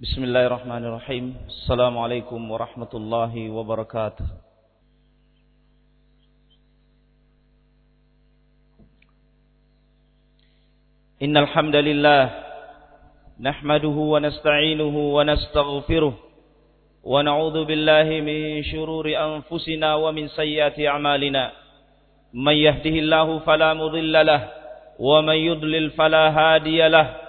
Bismillahirrahmanirrahim. Assalamualaikum warahmatullahi wabarakatuh. Innal hamdalillah nahmaduhu wa nasta'inuhu wa nastaghfiruh wa na'udzu billahi min shururi anfusina wa min sayyiati a'malina. May yahdihillahu fala mudilla wa may yudlil fala hadiya.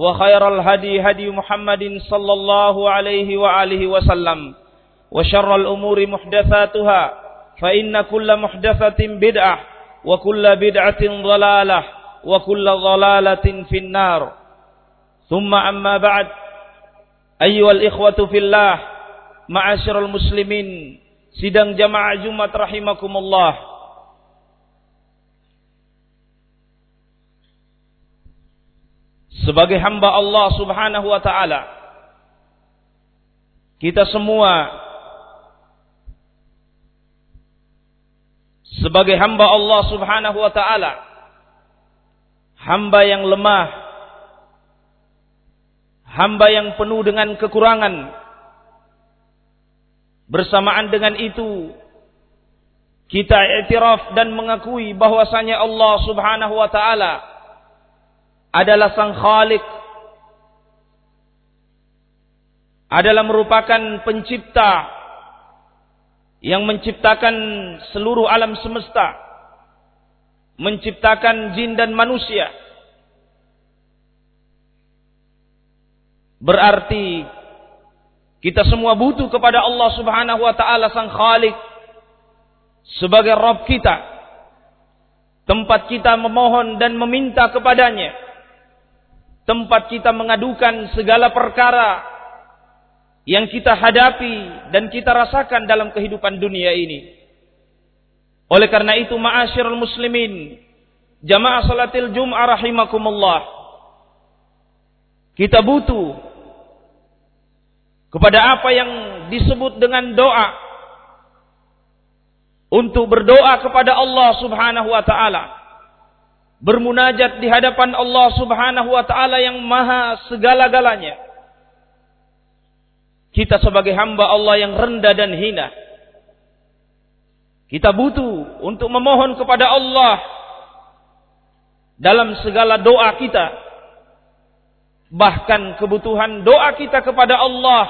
وخير الهدي هدي محمد صلى الله عليه وآله وسلم وشر الأمور محدثاتها فإن كل محدثة بدعة وكل بدعة ضلالة وكل ضلالة في النار. ثم أما بعد أيها الإخوة في الله معاشر المسلمين sidang jamaah Jumat rahimakumullah. Sebagai hamba Allah Subhanahu wa taala kita semua sebagai hamba Allah Subhanahu wa taala hamba yang lemah hamba yang penuh dengan kekurangan bersamaan dengan itu kita iktiraf dan mengakui bahwasanya Allah Subhanahu wa taala adalah sang khalik. Adalah merupakan pencipta yang menciptakan seluruh alam semesta menciptakan jin dan manusia. Berarti kita semua butuh kepada Allah Subhanahu wa taala sang khalik sebagai Rabb kita tempat kita memohon dan meminta kepadanya tempat kita mengadukan segala perkara yang kita hadapi dan kita rasakan dalam kehidupan dunia ini. Oleh karena itu, ma'asyiral muslimin, jamaah salatil jum'ah rahimakumullah. Kita butuh kepada apa yang disebut dengan doa untuk berdoa kepada Allah Subhanahu wa taala bermunajat di hadapan Allah Subhanahu wa taala yang maha segala-galanya. Kita sebagai hamba Allah yang rendah dan hina. Kita butuh untuk memohon kepada Allah dalam segala doa kita. Bahkan kebutuhan doa kita kepada Allah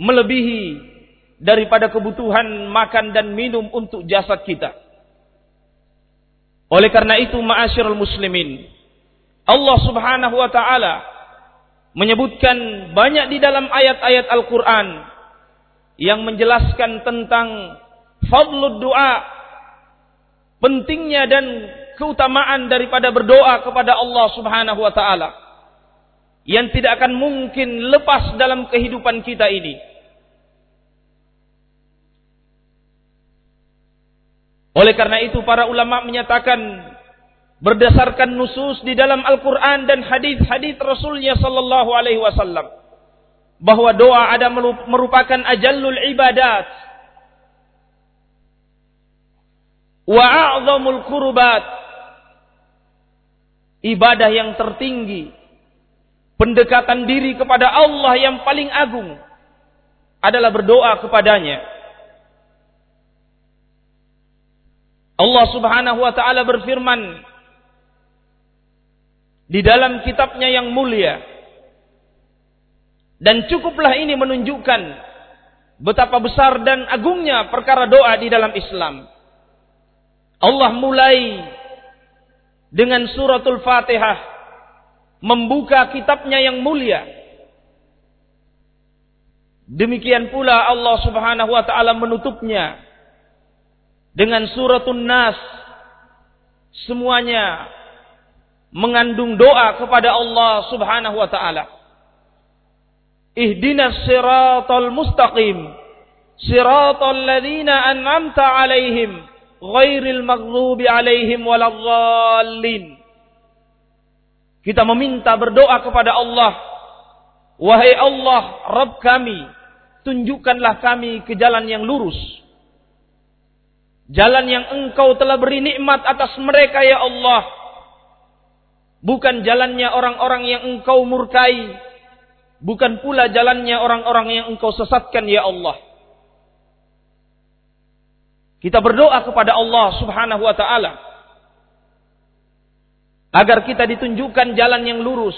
melebihi daripada kebutuhan makan dan minum untuk jasad kita. Oleh karena itu ma'asyiral muslimin, Allah Subhanahu wa taala menyebutkan banyak di dalam ayat-ayat Al-Qur'an yang menjelaskan tentang fadlud doa, pentingnya dan keutamaan daripada berdoa kepada Allah Subhanahu wa taala yang tidak akan mungkin lepas dalam kehidupan kita ini. Oleh karena itu para ulama menyatakan berdasarkan nusus di dalam Al-Quran dan hadis-hadis Rasulnya Sallallahu Alaihi Wasallam bahwa doa ada merupakan ajallul ibadat. Wa a'zamul kurbat ibadah yang tertinggi. Pendekatan diri kepada Allah yang paling agung adalah berdoa kepadanya Allah Subhanahu wa taala berfirman di dalam kitabnya yang mulia dan cukuplah ini menunjukkan betapa besar dan agungnya perkara doa di dalam Islam. Allah mulai dengan suratul Fatihah membuka kitabnya yang mulia. Demikian pula Allah Subhanahu wa taala menutupnya dengan suratul Nas. Semuanya mengandung doa kepada Allah Subhanahu wa taala. Ihdinas siratal mustaqim. Siratal ladzina an'amta 'alaihim ghairil maghdubi 'alaihim waladdallin. Kita meminta berdoa kepada Allah. Wahai Allah, Rabb kami, tunjukkanlah kami ke jalan yang lurus. Jalan yang engkau telah beri nikmat atas mereka ya Allah Bukan jalannya orang-orang yang engkau murkai. Bukan pula jalannya orang-orang yang engkau sesatkan ya Allah. Kita berdoa kepada Allah subhanahu wa ta'ala. Agar kita ditunjukkan jalan yang lurus.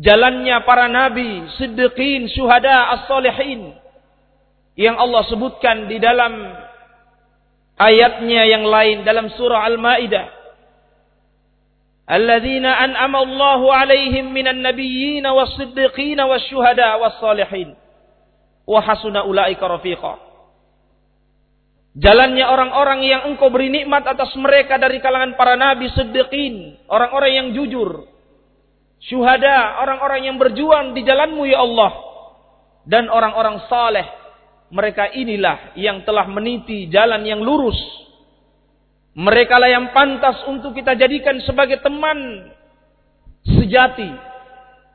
Jalannya para nabi, siddiqin, syuhada, as-salihin. Yang Allah sebutkan di dalam ayatnya yang lain dalam surah Al-Maidah. Alladzina an'ama Allahu 'alaihim minan nabiyyin was-siddiqin wasy-syuhada was-salihin. Wa hasuna ulaika rafiqa. Jalannya orang-orang yang engkau beri nikmat atas mereka dari kalangan para nabi siddiqin, orang-orang yang jujur. Syuhada, orang-orang yang berjuang di jalanmu ya Allah. Dan orang-orang saleh, mereka inilah yang telah meniti jalan yang lurus mereka lah yang pantas untuk kita jadikan sebagai teman sejati,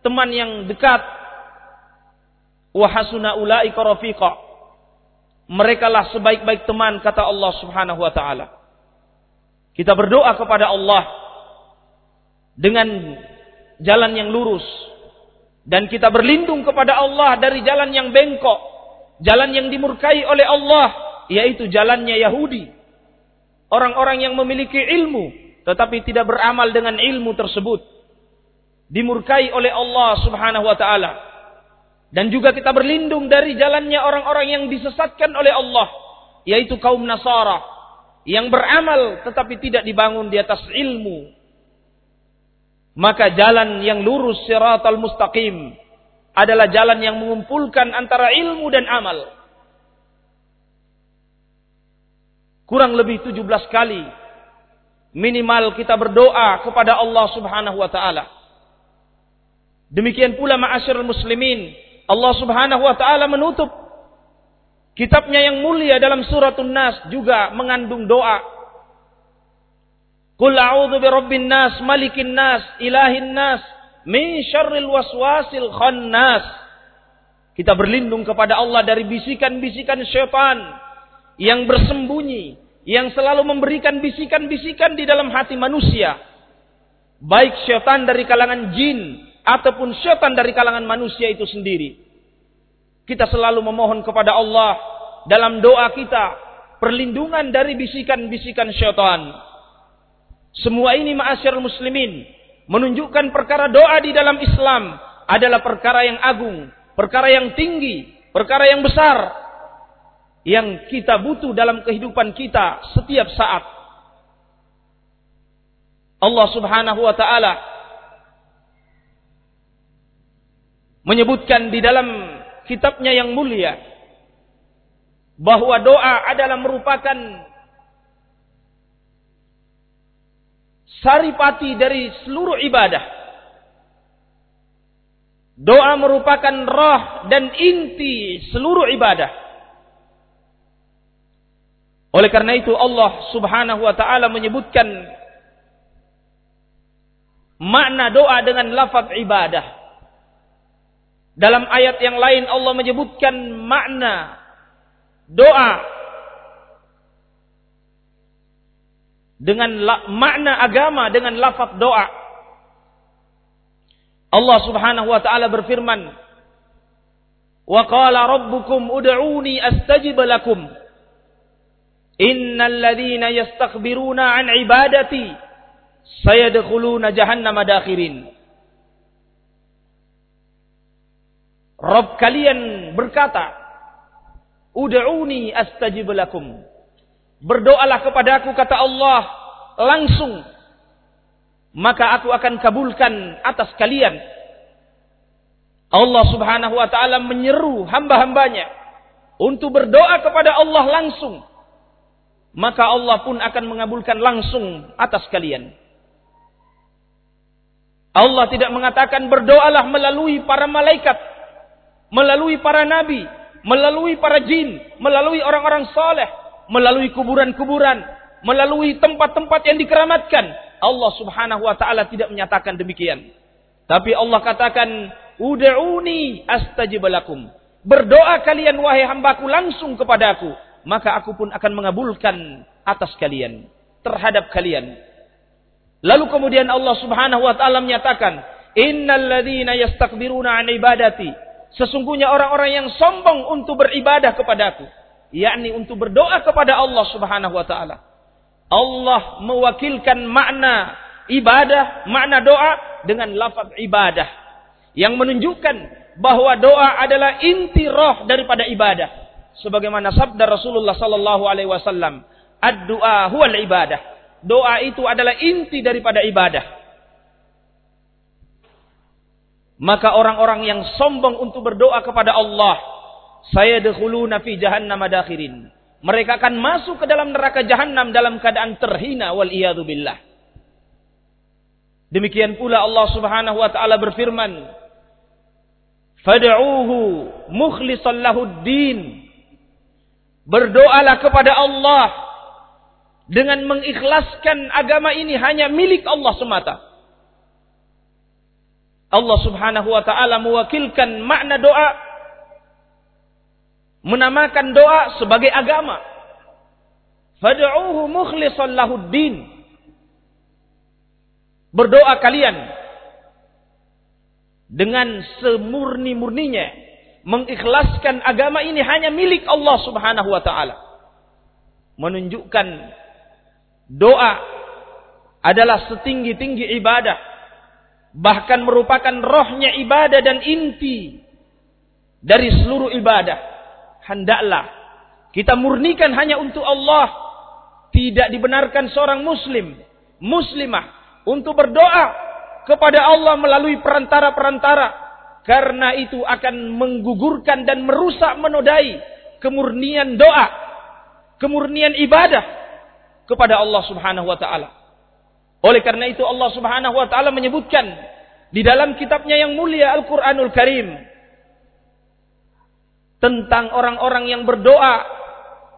teman yang dekat. Wahasuna ulaika rafiqa. Mereka lah sebaik-baik teman kata Allah Subhanahu wa taala. Kita berdoa kepada Allah dengan jalan yang lurus dan kita berlindung kepada Allah dari jalan yang bengkok, jalan yang dimurkai oleh Allah, yaitu jalannya Yahudi. Orang-orang yang memiliki ilmu tetapi tidak beramal dengan ilmu tersebut dimurkai oleh Allah Subhanahu wa taala. Dan juga kita berlindung dari jalannya orang-orang yang disesatkan oleh Allah yaitu kaum Nasara yang beramal tetapi tidak dibangun di atas ilmu. Maka jalan yang lurus siratal mustaqim adalah jalan yang mengumpulkan antara ilmu dan amal kurang lebih 17 kali minimal kita berdoa kepada Allah Subhanahu wa taala. Demikian pula ma'asyiral muslimin, Allah Subhanahu wa taala menutup kitabnya yang mulia dalam suratun Nas juga mengandung doa. Qul a'udzu birabbin nas, malikin nas, ilahin nas, min syarril waswasil khannas. Kita berlindung kepada Allah dari bisikan-bisikan syaitan yang bersembunyi, yang selalu memberikan bisikan-bisikan di dalam hati manusia. Baik syaitan dari kalangan jin ataupun syaitan dari kalangan manusia itu sendiri. Kita selalu memohon kepada Allah dalam doa kita perlindungan dari bisikan-bisikan syaitan. Semua ini ma'asyar muslimin menunjukkan perkara doa di dalam Islam adalah perkara yang agung, perkara yang tinggi, perkara yang besar yang kita butuh dalam kehidupan kita setiap saat. Allah Subhanahu wa taala menyebutkan di dalam kitabnya yang mulia bahwa doa adalah merupakan saripati dari seluruh ibadah. Doa merupakan roh dan inti seluruh ibadah. Oleh karena itu Allah Subhanahu wa taala menyebutkan makna doa dengan lafaz ibadah. Dalam ayat yang lain Allah menyebutkan makna doa dengan makna agama dengan lafaz doa. Allah Subhanahu wa taala berfirman, "Wa qala rabbukum ud'uni astajib lakum." Innal ladzina yastakbiruna an ibadati sayadkhuluna jahannama dakhirin. Rob kalian berkata, Ud'uni astajib lakum. Berdoalah kepadaku kata Allah langsung. Maka aku akan kabulkan atas kalian. Allah subhanahu wa ta'ala menyeru hamba-hambanya. Untuk berdoa kepada Allah langsung. Maka Allah pun akan mengabulkan langsung atas kalian. Allah tidak mengatakan berdoalah melalui para malaikat. Melalui para nabi melalui para jin, melalui orang-orang saleh, melalui kuburan-kuburan, melalui tempat-tempat yang dikeramatkan. Allah Subhanahu wa taala tidak menyatakan demikian. Tapi Allah katakan, "Ud'uni astajib lakum." Berdoa kalian wahai hambaku langsung kepadaku, maka aku pun akan mengabulkan atas kalian, terhadap kalian. Lalu kemudian Allah Subhanahu wa taala menyatakan, "Innal ladzina yastakbiruna an ibadati" Sesungguhnya orang-orang yang sombong untuk beribadah kepadaku. Yakni untuk berdoa kepada Allah subhanahu wa ta'ala. Allah mewakilkan makna ibadah, makna doa dengan lafaz ibadah. Yang menunjukkan bahwa doa adalah inti roh daripada ibadah. Sebagaimana sabda Rasulullah sallallahu alaihi wasallam, "Ad-du'a huwal ibadah." Doa itu adalah inti daripada ibadah. Maka orang-orang yang sombong untuk berdoa kepada Allah, saya dahuluna fi jahannam dakhirin. Mereka akan masuk ke dalam neraka jahanam dalam keadaan terhina wal billah. Demikian pula Allah Subhanahu wa taala berfirman, "Fad'uuhu mukhlishan din." Berdoalah kepada Allah dengan mengikhlaskan agama ini hanya milik Allah semata. Allah Subhanahu wa taala mewakilkan makna doa menamakan doa sebagai agama. Fad'uuhu mukhlishan lahuddin. Berdoa kalian dengan semurni-murninya mengikhlaskan agama ini hanya milik Allah Subhanahu wa taala. Menunjukkan doa adalah setinggi-tinggi ibadah bahkan merupakan rohnya ibadah dan inti dari seluruh ibadah. Hendaklah kita murnikan hanya untuk Allah. Tidak dibenarkan seorang muslim, muslimah untuk berdoa kepada Allah melalui perantara-perantara. Karena itu akan menggugurkan dan merusak menodai kemurnian doa, kemurnian ibadah kepada Allah Subhanahu wa taala. Oleh karena itu Allah Subhanahu wa taala menyebutkan di dalam kitabnya yang mulia Al-Qur'anul Karim tentang orang-orang yang berdoa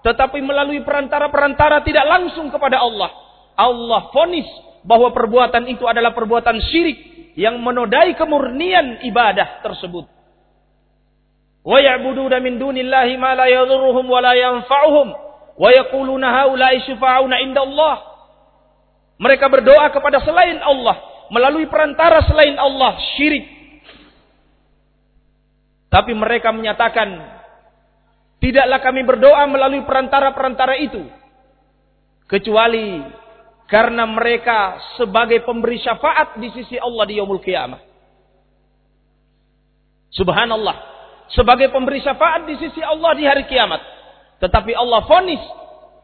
tetapi melalui perantara-perantara tidak langsung kepada Allah. Allah fonis bahwa perbuatan itu adalah perbuatan syirik yang menodai kemurnian ibadah tersebut. Wa ya'buduna min dunillahi ma la yadhurruhum wa la yanfa'uhum wa yaquluna haula'i syufa'una indallah mereka berdoa kepada selain Allah. Melalui perantara selain Allah. Syirik. Tapi mereka menyatakan. Tidaklah kami berdoa melalui perantara-perantara itu. Kecuali karena mereka sebagai pemberi syafaat di sisi Allah di yaumul qiyamah. Subhanallah. Sebagai pemberi syafaat di sisi Allah di hari kiamat. Tetapi Allah fonis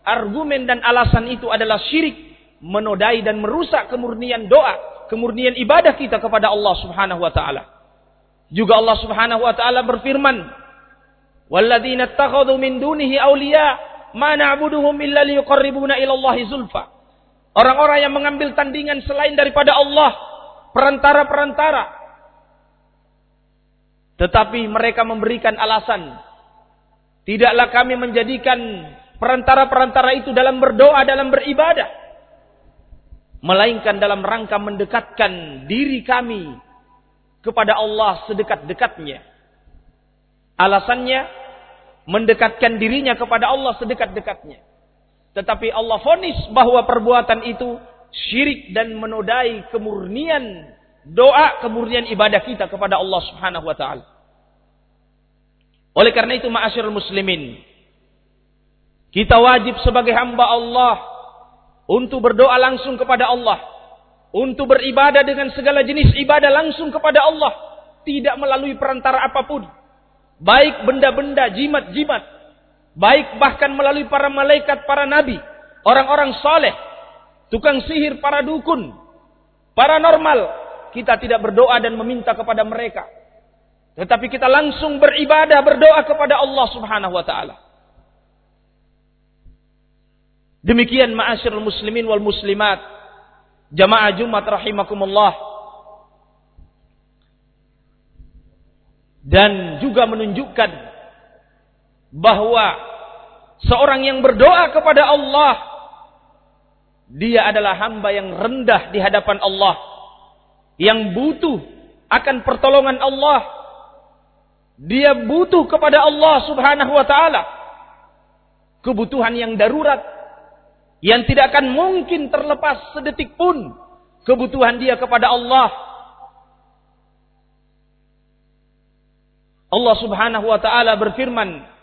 argumen dan alasan itu adalah syirik menodai dan merusak kemurnian doa, kemurnian ibadah kita kepada Allah Subhanahu wa taala. Juga Allah Subhanahu wa taala berfirman, "Walladzina ittakhadhu min dunihi awliya ma na'buduhum illa liyuqarribuna ila Allahi zulfa." Orang-orang yang mengambil tandingan selain daripada Allah, perantara-perantara. Tetapi mereka memberikan alasan, tidaklah kami menjadikan perantara-perantara itu dalam berdoa, dalam beribadah melainkan dalam rangka mendekatkan diri kami kepada Allah sedekat-dekatnya. Alasannya mendekatkan dirinya kepada Allah sedekat-dekatnya. Tetapi Allah fonis bahwa perbuatan itu syirik dan menodai kemurnian doa, kemurnian ibadah kita kepada Allah Subhanahu wa taala. Oleh karena itu ma'asyiral muslimin, kita wajib sebagai hamba Allah untuk berdoa langsung kepada Allah, untuk beribadah dengan segala jenis ibadah langsung kepada Allah, tidak melalui perantara apa pun, baik benda-benda jimat-jimat, baik bahkan melalui para malaikat, para nabi, orang-orang soleh, tukang sihir, para dukun, paranormal, kita tidak berdoa dan meminta kepada mereka. Tetapi kita langsung beribadah, berdoa kepada Allah subhanahu wa ta'ala. Demikian ma'asyirul muslimin wal muslimat. Jamaah Jumat rahimakumullah. Dan juga menunjukkan bahwa seorang yang berdoa kepada Allah dia adalah hamba yang rendah di hadapan Allah yang butuh akan pertolongan Allah. Dia butuh kepada Allah Subhanahu wa taala. Kebutuhan yang darurat yang tidak akan mungkin terlepas sedetik pun kebutuhan dia kepada Allah. Allah Subhanahu wa taala berfirman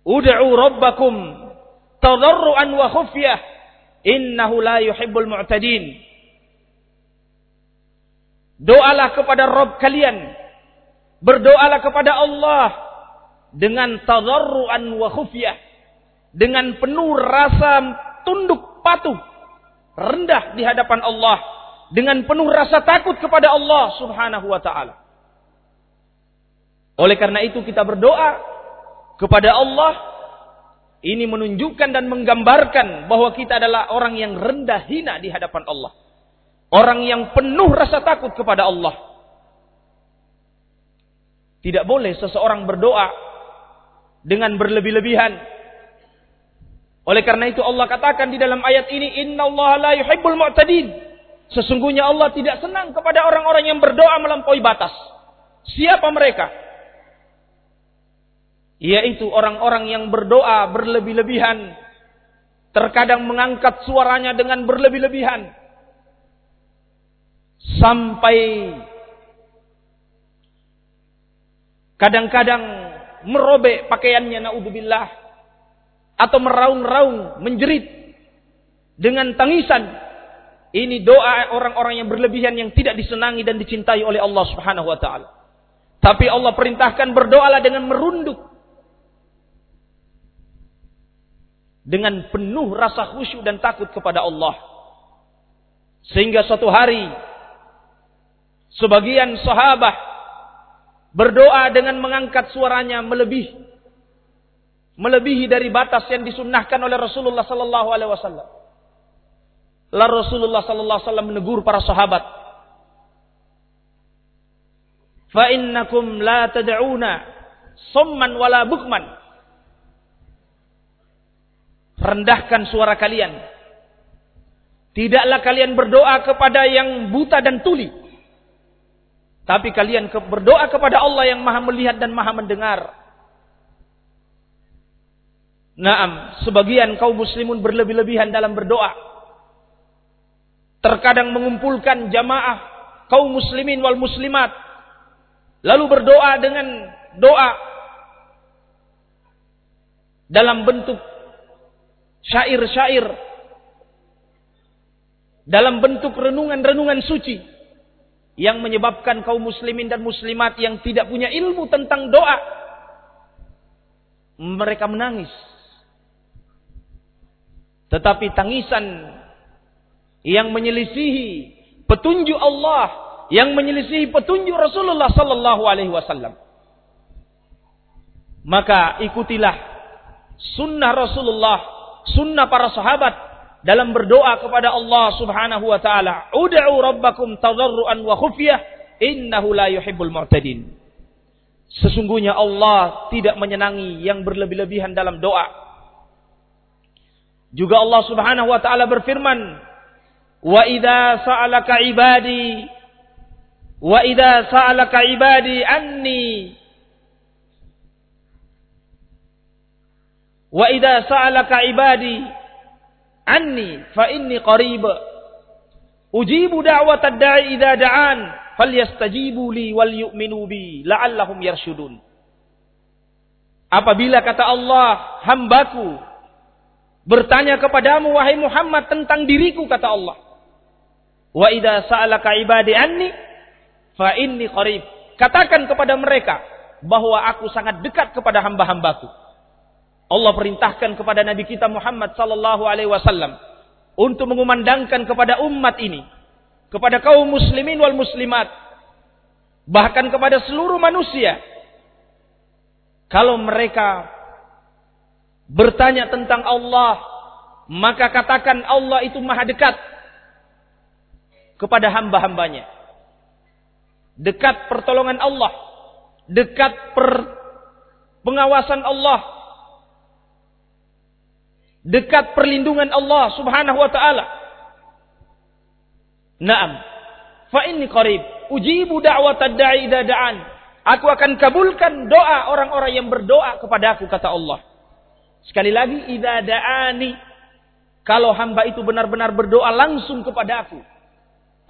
Ud'u rabbakum tadarruan wa khufyah innahu la yuhibbul mu'tadin. Doalah kepada Rabb kalian berdoalah kepada Allah dengan tadarruan wa khufyah dengan penuh rasa tunduk patuh rendah di hadapan Allah dengan penuh rasa takut kepada Allah Subhanahu wa taala oleh karena itu kita berdoa kepada Allah ini menunjukkan dan menggambarkan bahwa kita adalah orang yang rendah hina di hadapan Allah. Orang yang penuh rasa takut kepada Allah. Tidak boleh seseorang berdoa dengan berlebih-lebihan. Oleh karena itu Allah katakan di dalam ayat ini, Inna Allah la yuhibbul mu'tadin. Sesungguhnya Allah tidak senang kepada orang-orang yang berdoa melampaui batas. Siapa mereka? yaitu orang-orang yang berdoa berlebih-lebihan, terkadang mengangkat suaranya dengan berlebih-lebihan, sampai kadang-kadang merobek pakaiannya naudzubillah atau meraung-raung menjerit dengan tangisan. Ini doa orang-orang yang berlebihan yang tidak disenangi dan dicintai oleh Allah Subhanahu wa taala. Tapi Allah perintahkan berdoalah dengan merunduk dengan penuh rasa khusyuk dan takut kepada Allah. Sehingga suatu hari sebagian sahabat berdoa dengan mengangkat suaranya melebihi melebihi dari batas yang disunnahkan oleh Rasulullah sallallahu alaihi wasallam. Lalu Rasulullah sallallahu alaihi wasallam menegur para sahabat. Fa innakum la tad'una summan wala bukman rendahkan suara kalian. Tidaklah kalian berdoa kepada yang buta dan tuli. Tapi kalian berdoa kepada Allah yang maha melihat dan maha mendengar. Naam, sebagian kaum muslimun berlebih-lebihan dalam berdoa. Terkadang mengumpulkan jamaah kaum muslimin wal muslimat. Lalu berdoa dengan doa dalam bentuk syair-syair dalam bentuk renungan-renungan suci yang menyebabkan kaum muslimin dan muslimat yang tidak punya ilmu tentang doa mereka menangis tetapi tangisan yang menyelisihi petunjuk Allah yang menyelisihi petunjuk Rasulullah sallallahu alaihi wasallam maka ikutilah sunnah Rasulullah sunnah para sahabat dalam berdoa kepada Allah Subhanahu wa taala. Ud'u rabbakum tadarruan wa khufyah innahu la yuhibbul mu'tadin. Sesungguhnya Allah tidak menyenangi yang berlebih-lebihan dalam doa. Juga Allah Subhanahu wa taala berfirman, "Wa idza sa'alaka ibadi wa idza sa'alaka ibadi anni Wa idza sa'alaka ibadi anni fa inni qarib. Ujibu da'watad da'i idza da'an falyastajibu li wal yu'minu bi la'allahum yarshudun. Apabila kata Allah, hambaku bertanya kepadamu wahai Muhammad tentang diriku kata Allah. Wa idza sa'alaka ibadi anni fa inni qarib. Katakan kepada mereka, bahwa aku sangat dekat kepada hamba-hambaku. Allah perintahkan kepada Nabi kita Muhammad sallallahu alaihi wasallam untuk mengumandangkan kepada umat ini, kepada kaum muslimin wal muslimat, bahkan kepada seluruh manusia. Kalau mereka bertanya tentang Allah, maka katakan Allah itu maha dekat kepada hamba-hambanya. Dekat pertolongan Allah, dekat per pengawasan Allah, dekat perlindungan Allah Subhanahu wa taala. Naam. Fa inni qarib ujibu da'watad da'i da'an. Aku akan kabulkan doa orang-orang yang berdoa kepada aku kata Allah. Sekali lagi idza da'ani kalau hamba itu benar-benar berdoa langsung kepada aku.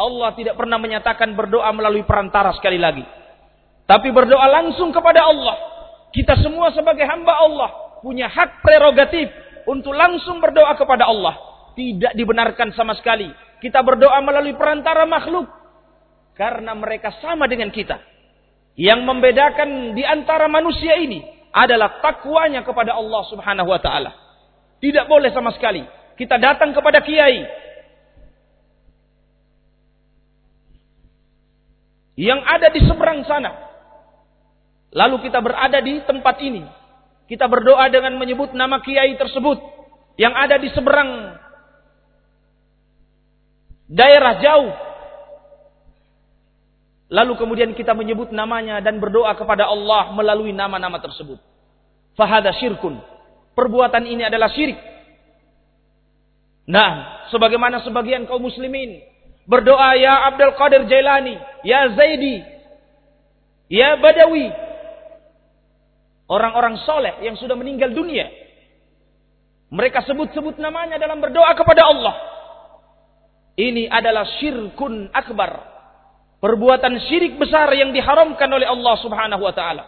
Allah tidak pernah menyatakan berdoa melalui perantara sekali lagi. Tapi berdoa langsung kepada Allah. Kita semua sebagai hamba Allah punya hak prerogatif untuk langsung berdoa kepada Allah. Tidak dibenarkan sama sekali. Kita berdoa melalui perantara makhluk. Karena mereka sama dengan kita. Yang membedakan di antara manusia ini adalah takwanya kepada Allah subhanahu wa ta'ala. Tidak boleh sama sekali. Kita datang kepada kiai. Yang ada di seberang sana. Lalu kita berada di tempat ini kita berdoa dengan menyebut nama kiai tersebut yang ada di seberang daerah jauh. Lalu kemudian kita menyebut namanya dan berdoa kepada Allah melalui nama-nama tersebut. Fahada syirkun. Perbuatan ini adalah syirik. Nah, sebagaimana sebagian kaum muslimin berdoa ya Abdul Qadir Jailani, ya Zaidi, ya Badawi, Orang-orang soleh yang sudah meninggal dunia. Mereka sebut-sebut namanya dalam berdoa kepada Allah. Ini adalah syirkun akbar. Perbuatan syirik besar yang diharamkan oleh Allah subhanahu wa ta'ala.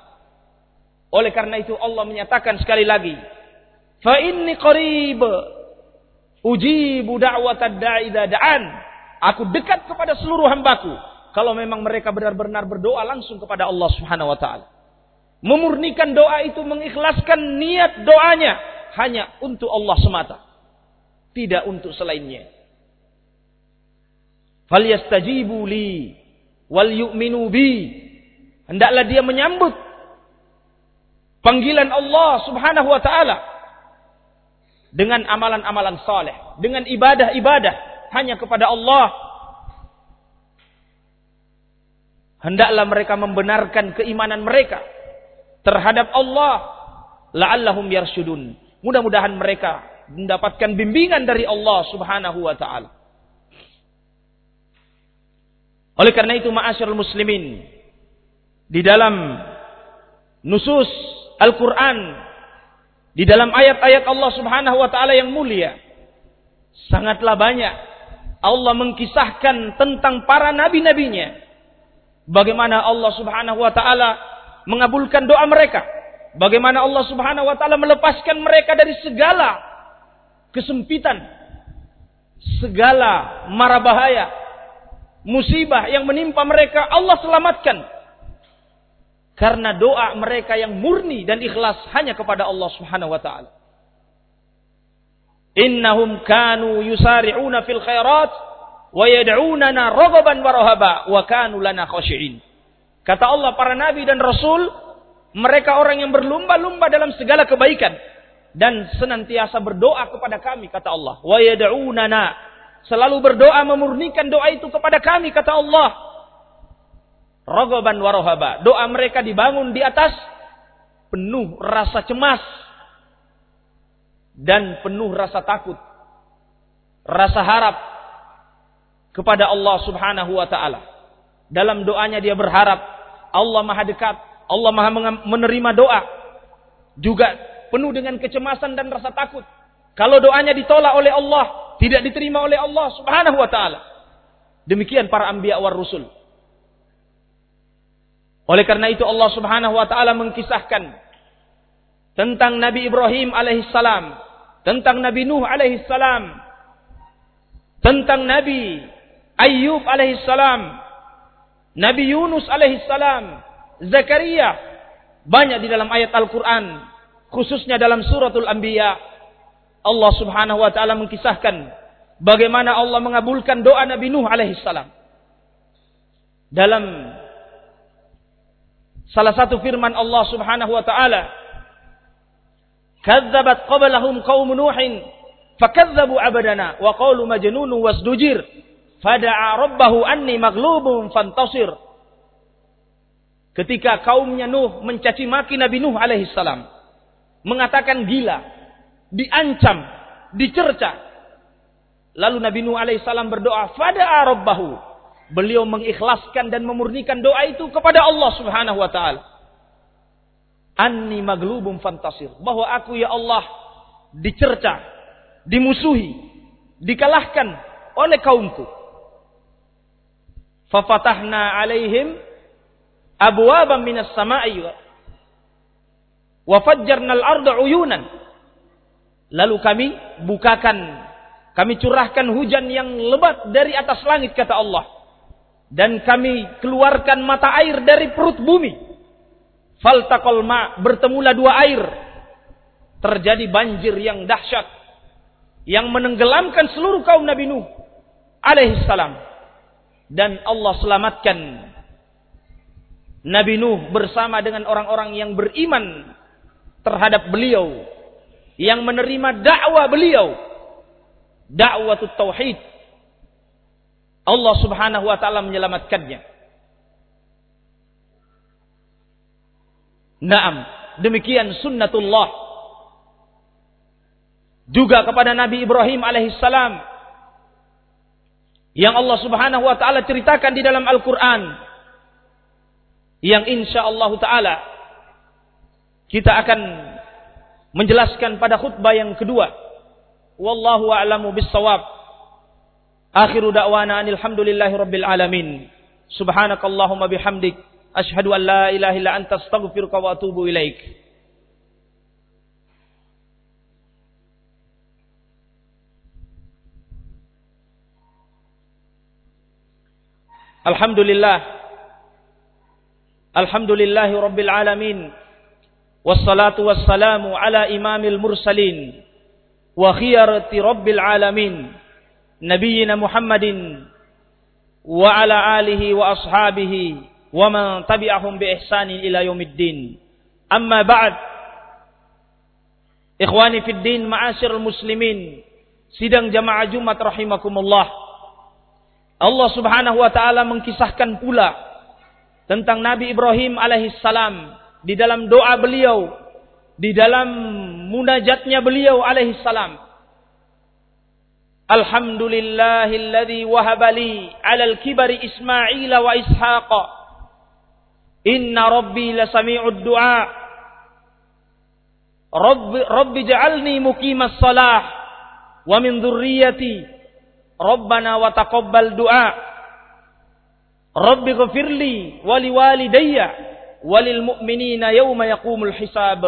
Oleh karena itu Allah menyatakan sekali lagi. Fa inni qarib. Ujibu da'watad da'ida da'an. Aku dekat kepada seluruh hambaku. Kalau memang mereka benar-benar berdoa langsung kepada Allah subhanahu wa ta'ala. Memurnikan doa itu mengikhlaskan niat doanya hanya untuk Allah semata. Tidak untuk selainnya. Falyastajibu li wal yu'minu bi. Hendaklah dia menyambut panggilan Allah Subhanahu wa taala dengan amalan-amalan saleh, dengan ibadah-ibadah hanya kepada Allah. Hendaklah mereka membenarkan keimanan mereka terhadap Allah la'allahum yarsyudun. Mudah-mudahan mereka mendapatkan bimbingan dari Allah Subhanahu wa taala. Oleh karena itu ma'asyiral muslimin di dalam nusus Al-Qur'an di dalam ayat-ayat Allah Subhanahu wa taala yang mulia sangatlah banyak Allah mengkisahkan tentang para nabi-nabinya bagaimana Allah Subhanahu wa taala mengabulkan doa mereka. Bagaimana Allah Subhanahu wa taala melepaskan mereka dari segala kesempitan, segala mara bahaya, musibah yang menimpa mereka Allah selamatkan. Karena doa mereka yang murni dan ikhlas hanya kepada Allah Subhanahu wa taala. Innahum kanu yusari'una fil khairat wa yad'unana raghaban wa rahaba wa kanu lana khashi'in. Kata Allah para nabi dan rasul, mereka orang yang berlumba-lumba dalam segala kebaikan dan senantiasa berdoa kepada kami kata Allah. Wa yad'unana selalu berdoa memurnikan doa itu kepada kami kata Allah. Rogoban warohaba. Doa mereka dibangun di atas penuh rasa cemas dan penuh rasa takut. Rasa harap kepada Allah subhanahu wa ta'ala. Dalam doanya dia berharap Allah maha dekat, Allah maha menerima doa. Juga penuh dengan kecemasan dan rasa takut. Kalau doanya ditolak oleh Allah, tidak diterima oleh Allah subhanahu wa ta'ala. Demikian para anbiya war rusul. Oleh karena itu Allah subhanahu wa ta'ala mengkisahkan tentang Nabi Ibrahim alaihissalam, tentang Nabi Nuh alaihissalam, tentang Nabi Ayyub alaihissalam, Nabi Yunus alaihissalam, Zakaria, Banyak di dalam ayat Al-Quran. Khususnya dalam suratul Anbiya. Allah subhanahu wa ta'ala mengkisahkan. Bagaimana Allah mengabulkan doa Nabi Nuh alaihissalam. Dalam salah satu firman Allah subhanahu wa ta'ala. Kadzabat qablahum qaum Nuhin. Fakadzabu abadana. Wa qalu majnunu wasdujir. Fada'a rabbahu anni maglubun fantasir. Ketika kaumnya Nuh mencaci maki Nabi Nuh alaihi salam. Mengatakan gila. Diancam. Dicerca. Lalu Nabi Nuh alaihi salam berdoa. Fada'a rabbahu. Beliau mengikhlaskan dan memurnikan doa itu kepada Allah subhanahu wa ta'ala. Anni maglubum fantasir. Bahwa aku ya Allah dicerca. Dimusuhi. Dikalahkan oleh kaumku. Fafatahna alaihim abwaban minas sama'i wa fajjarnal arda uyunan. Lalu kami bukakan, kami curahkan hujan yang lebat dari atas langit kata Allah. Dan kami keluarkan mata air dari perut bumi. Faltaqal ma, bertemulah dua air. Terjadi banjir yang dahsyat. Yang menenggelamkan seluruh kaum Nabi Nuh alaihi salam. Dan Allah selamatkan Nabi Nuh bersama dengan orang-orang yang beriman terhadap beliau yang menerima dakwah beliau. Dakwah tauhid. Allah Subhanahu wa taala menyelamatkannya. Naam demikian sunnatullah. Juga kepada Nabi Ibrahim alaihissalam. Yang Allah Subhanahu wa taala ceritakan di dalam Al-Qur'an. Yang insya Allah taala kita akan menjelaskan pada khutbah yang kedua. Wallahu a'lamu bissawab. Akhiru da'wana alhamdulillahi rabbil alamin. Subhanakallahumma bihamdik asyhadu an la ilaha illa anta astaghfiruka wa atubu ilaik. Alhamdulillah Alhamdulillahi Rabbil Alamin Wassalatu wassalamu ala imamil mursalin Wa khiyarati Rabbil Alamin Nabiyyina Muhammadin Wa ala alihi wa ashabihi Wa man tabi'ahum bi ihsanin Ikhwani fid din ma'asyirul muslimin Sidang jamaah Jumat Allah subhanahu wa ta'ala mengkisahkan pula tentang Nabi Ibrahim alaihissalam di dalam doa beliau, di dalam munajatnya beliau alaihissalam. Alhamdulillahilladzi wahabali alal kibari Ismail wa Ishaq. Inna rabbi lasami'ud du'a. Rabbi, rabbi ja'alni muqimas salah wa min dhurriyyati. Rabbana wa taqabbal du'a. Rabbi ghafirli wali walidayya walil mu'minina yawma yaqumul hisab.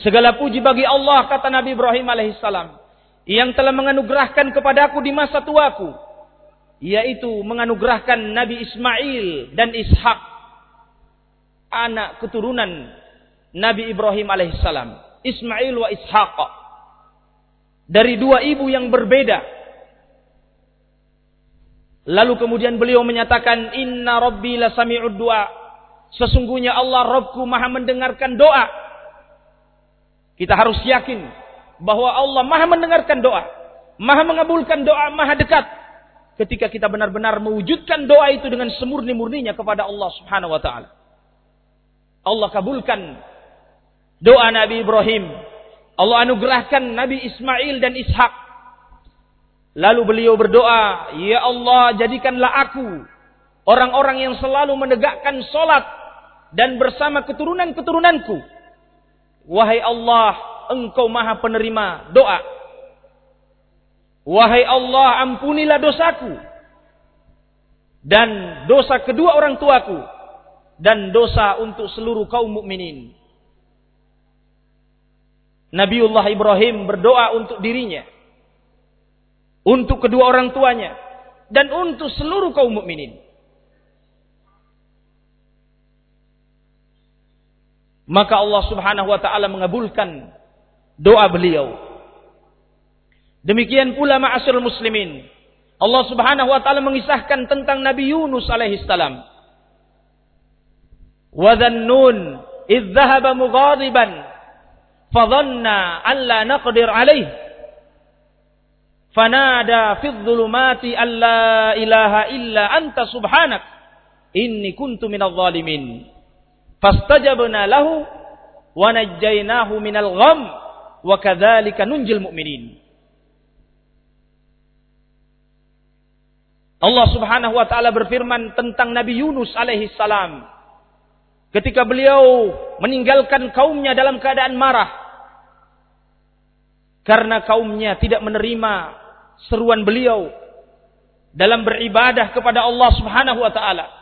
Segala puji bagi Allah kata Nabi Ibrahim alaihissalam yang telah menganugerahkan kepadaku di masa tuaku yaitu menganugerahkan Nabi Ismail dan Ishak anak keturunan Nabi Ibrahim alaihissalam Ismail wa Ishaq dari dua ibu yang berbeda Lalu kemudian beliau menyatakan inna rabbi la sami'ud du'a. Sesungguhnya Allah Rabbku Maha mendengarkan doa. Kita harus yakin bahwa Allah Maha mendengarkan doa, Maha mengabulkan doa, Maha dekat ketika kita benar-benar mewujudkan doa itu dengan semurni-murninya kepada Allah Subhanahu wa taala. Allah kabulkan doa Nabi Ibrahim. Allah anugerahkan Nabi Ismail dan Ishak Lalu beliau berdoa, Ya Allah jadikanlah aku orang-orang yang selalu menegakkan solat dan bersama keturunan-keturunanku. Wahai Allah, engkau maha penerima doa. Wahai Allah, ampunilah dosaku. Dan dosa kedua orang tuaku. Dan dosa untuk seluruh kaum mukminin. Nabiullah Ibrahim berdoa untuk dirinya untuk kedua orang tuanya dan untuk seluruh kaum mukminin. Maka Allah Subhanahu wa taala mengabulkan doa beliau. Demikian pula ma'asyiral muslimin. Allah Subhanahu wa taala mengisahkan tentang Nabi Yunus alaihi salam. Wa dhannun idh dhahaba mughadiban fadhanna an la naqdir alaihi fanada fi dhulumati an la ilaha illa anta subhanak inni kuntu minadh dhalimin fastajabna lahu wa najjaynahu minal gham wa kadzalika nunjil mu'minin. Allah Subhanahu wa taala berfirman tentang Nabi Yunus alaihi salam. Ketika beliau meninggalkan kaumnya dalam keadaan marah. Karena kaumnya tidak menerima seruan beliau dalam beribadah kepada Allah Subhanahu wa taala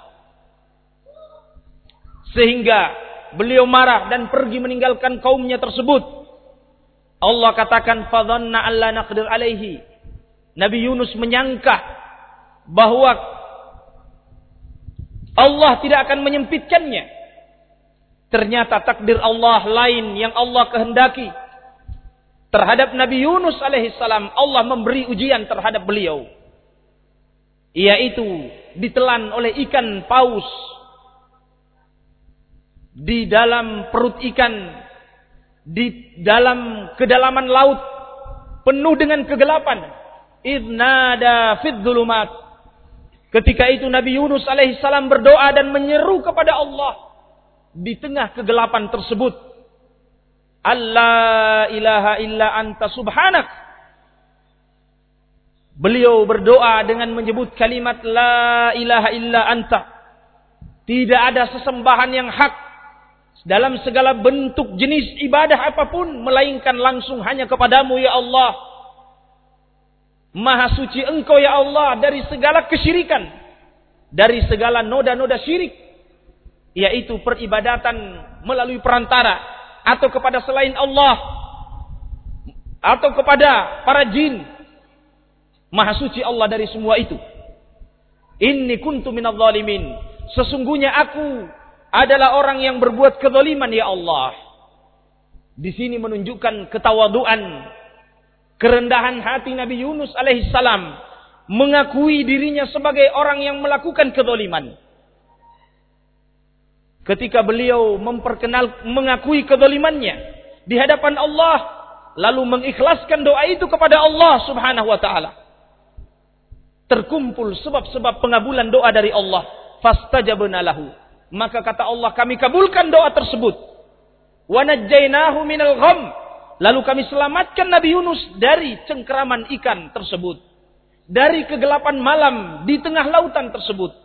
sehingga beliau marah dan pergi meninggalkan kaumnya tersebut Allah katakan fadhanna alla naqdir alaihi Nabi Yunus menyangka bahwa Allah tidak akan menyempitkannya. Ternyata takdir Allah lain yang Allah kehendaki. Terhadap Nabi Yunus alaihissalam Allah memberi ujian terhadap beliau. Yaitu ditelan oleh ikan paus. Di dalam perut ikan. Di dalam kedalaman laut. Penuh dengan kegelapan. Idnada fid Ketika itu Nabi Yunus alaihissalam berdoa dan menyeru kepada Allah di tengah kegelapan tersebut. Allah ilaha illa anta subhanak. Beliau berdoa dengan menyebut kalimat la ilaha illa anta. Tidak ada sesembahan yang hak dalam segala bentuk jenis ibadah apa pun melainkan langsung hanya kepadamu ya Allah. Maha suci engkau ya Allah dari segala kesyirikan. Dari segala noda-noda syirik. Yaitu peribadatan melalui perantara. Atau kepada selain Allah. Atau kepada para jin. Maha suci Allah dari semua itu. Inni kuntu zalimin. Sesungguhnya aku adalah orang yang berbuat kezaliman ya Allah. Di sini menunjukkan ketawaduan kerendahan hati Nabi Yunus alaihissalam mengakui dirinya sebagai orang yang melakukan kedoliman. Ketika beliau memperkenal mengakui kedolimannya di hadapan Allah, lalu mengikhlaskan doa itu kepada Allah Subhanahu wa taala. Terkumpul sebab-sebab pengabulan doa dari Allah. Fastajabna lahu. Maka kata Allah, kami kabulkan doa tersebut. Wa najjaynahu minal gham Lalu kami selamatkan Nabi Yunus dari cengkeraman ikan tersebut. Dari kegelapan malam di tengah lautan tersebut.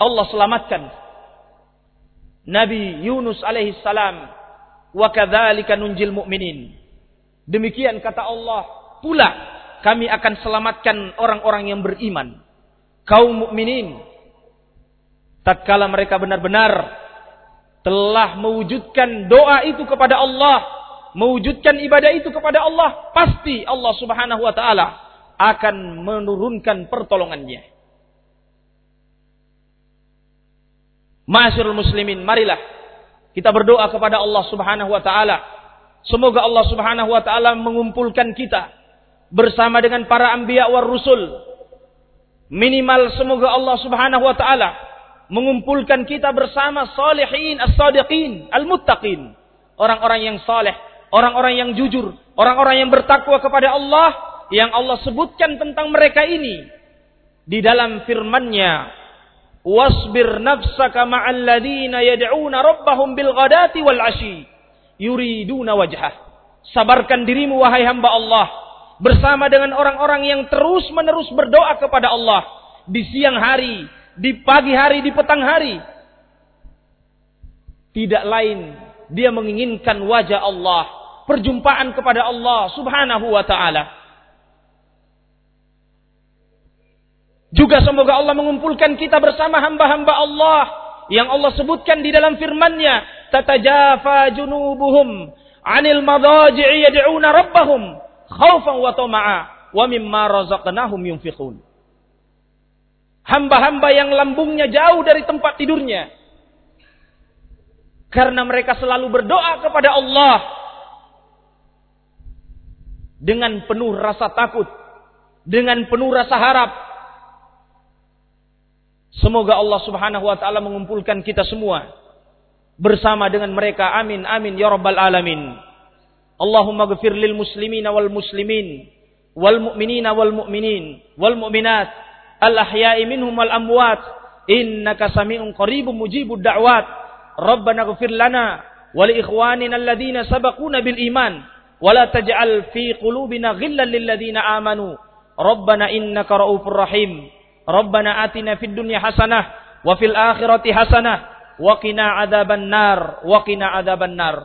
Allah selamatkan Nabi Yunus alaihi salam wa kadzalika nunjil mu'minin. Demikian kata Allah pula kami akan selamatkan orang-orang yang beriman. Kaum mukminin tatkala mereka benar-benar telah mewujudkan doa itu kepada Allah mewujudkan ibadah itu kepada Allah, pasti Allah Subhanahu wa taala akan menurunkan pertolongannya. Masyarul muslimin, marilah kita berdoa kepada Allah Subhanahu wa taala. Semoga Allah Subhanahu wa taala mengumpulkan kita bersama dengan para anbiya war rusul. Minimal semoga Allah Subhanahu wa taala mengumpulkan kita bersama salihin as-sadiqin al-muttaqin, orang-orang yang saleh orang-orang yang jujur, orang-orang yang bertakwa kepada Allah yang Allah sebutkan tentang mereka ini. Di dalam firman-Nya wasbir nafsaka ma'al ladzina yad'una rabbahum bil ghadati wal 'ashi yuriduna wajhah. Sabarkan dirimu wahai hamba Allah bersama dengan orang-orang yang terus-menerus berdoa kepada Allah. Di siang hari, di pagi hari, di petang hari. Tidak lain dia menginginkan wajah Allah perjumpaan kepada Allah Subhanahu wa taala. Juga semoga Allah mengumpulkan kita bersama hamba-hamba Allah yang Allah sebutkan di dalam firman-Nya, tatajafa junubuhum 'anil madaji'i yad'una rabbahum khaufan wa tama'a wa mimma razaqnahum yunfiqun. Hamba-hamba yang lambungnya jauh dari tempat tidurnya. Karena mereka selalu berdoa kepada Allah dengan penuh rasa takut, dengan penuh rasa harap. Semoga Allah Subhanahu wa taala mengumpulkan kita semua bersama dengan mereka. Amin amin ya rabbal alamin. Allahumma ghfir lil muslimina wal muslimin wal mu'minina wal mu'minin wal mu'minat al ahya'i minhum wal amwat innaka sami'un qaribun mujibud da'wat. Rabbana ghfir lana wa li ikhwanina alladhina sabaquna bil iman wa la taj'al fi qulubina ghillan lil ladzina amanu. Rabbana innaka raufur rahim. Rabbana atina fid dunya hasanah wa fil akhirati hasanah وقنا عذاب النار وقنا عذاب النار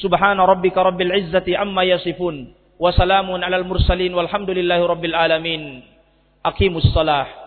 سبحان ربك رب العزة عما يصفون وسلام على المرسلين والحمد لله رب العالمين aqimus salah